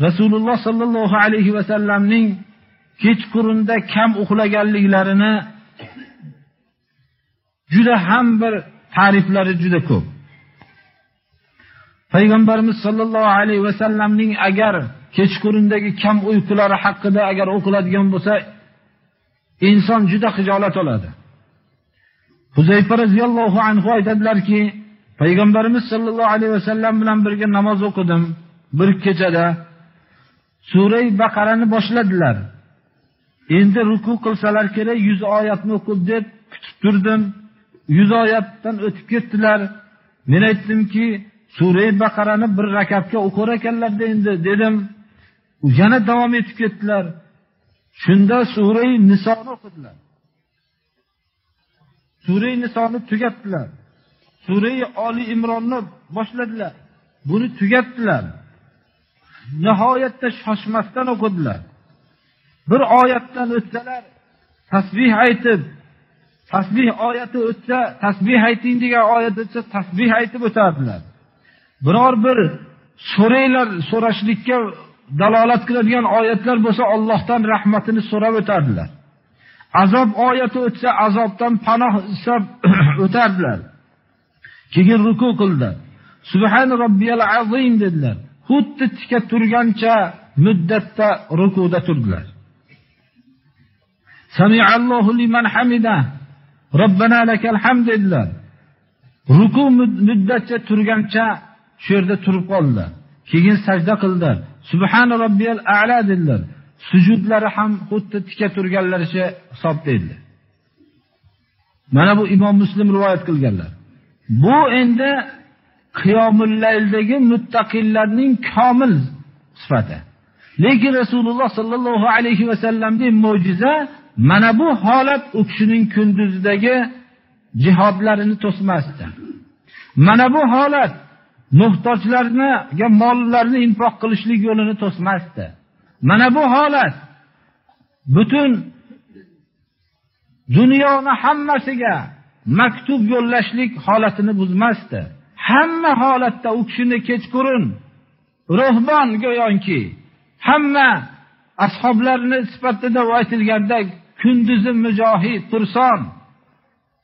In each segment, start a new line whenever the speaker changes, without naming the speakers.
rasululloh sollallohu alayhi vasallamning kechqurunda kam uxlaganliklarini juda ham bir ta'riflari juda ko'p. Payg'ambarimiz sollallohu alayhi vasallamning agar kechqurundagi kam uyqulari haqida agar o'qiladigan bo'lsa inson juda xijolat oladi. Huzayfa roziyallohu anhu aytadilarki payg'ambarimiz sollallohu alayhi vasallam bilan birga namoz o'qidim. Bir kechada surai baqarani boshladilar. Endi ruku qilsalar kerak yuz oyatni o'qib deb kutib turdim. Yuz oyatdan o'tib ketdilar. Men aytdimki surai baqarani bir rakatga o'qir ekanlarda endi dedim. Yana davom etib ketdilar. Shunda surai nisoni o'qidilar. Surai nisoni tugatdilar. Surai oli imronni boshladilar. Buni tugatdilar. Nihoyatda shoshmasdan o'qidilar bir oyatdan o'tsalar tasbih aytib tasbih oyati o'tsa tasbih ayting degan oyat o'tsa tasbih aytib o'tardilar. Biror bir so'ranglar so'rashlikka dalolat qiladigan oyatlar bo'lsa Allohdan rahmatini so'rab o'tardilar. Azob oyati o'tsa azobdan panoh istab o'tardilar. Keyin ruku qildi subhan robbiyal azim dedilar. Xuddi tika turgancha muddatda rukuda turdilar. Samiallohu liman hamida. Robbana lakal hamd dedilar. Ruku muddatcha turgancha shu yerda turib qoldilar. Keyin sajda qildi subhana robbiyal a'la dedilar. Sujudlari ham xuddi tika turganlaricha hisobda edilar mana bu imom muslim rivoyat qilganlar. Bu endi qiyomullayldagi muttaqillarning komil sifati. Lekin rasululloh sollallohu alayhi vasallamning mo'jiza mana bu holat u kishining kunduzidagi jihodlarini to'smasdi. Mana bu holat muhtojlarga mollarni infoq qilishlik yo'lini to'smasdi. Mana bu holat butun dunyoni hammasiga maktub yo'llashlik holatini buzmasdi. Hamma holatda u kishini kechqurun ruhbon go'yoki hamma ashoblarni sifatida aytilganda kunduzi mujohid turson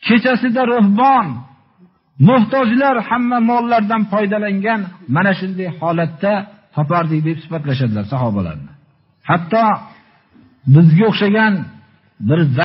kechasida ruhbon muhtojlar hamma mollardan foydalangan mana shunday holatda topardik deb sifatlashadilar sahobalarni. Hatto bizga o'xshagan bir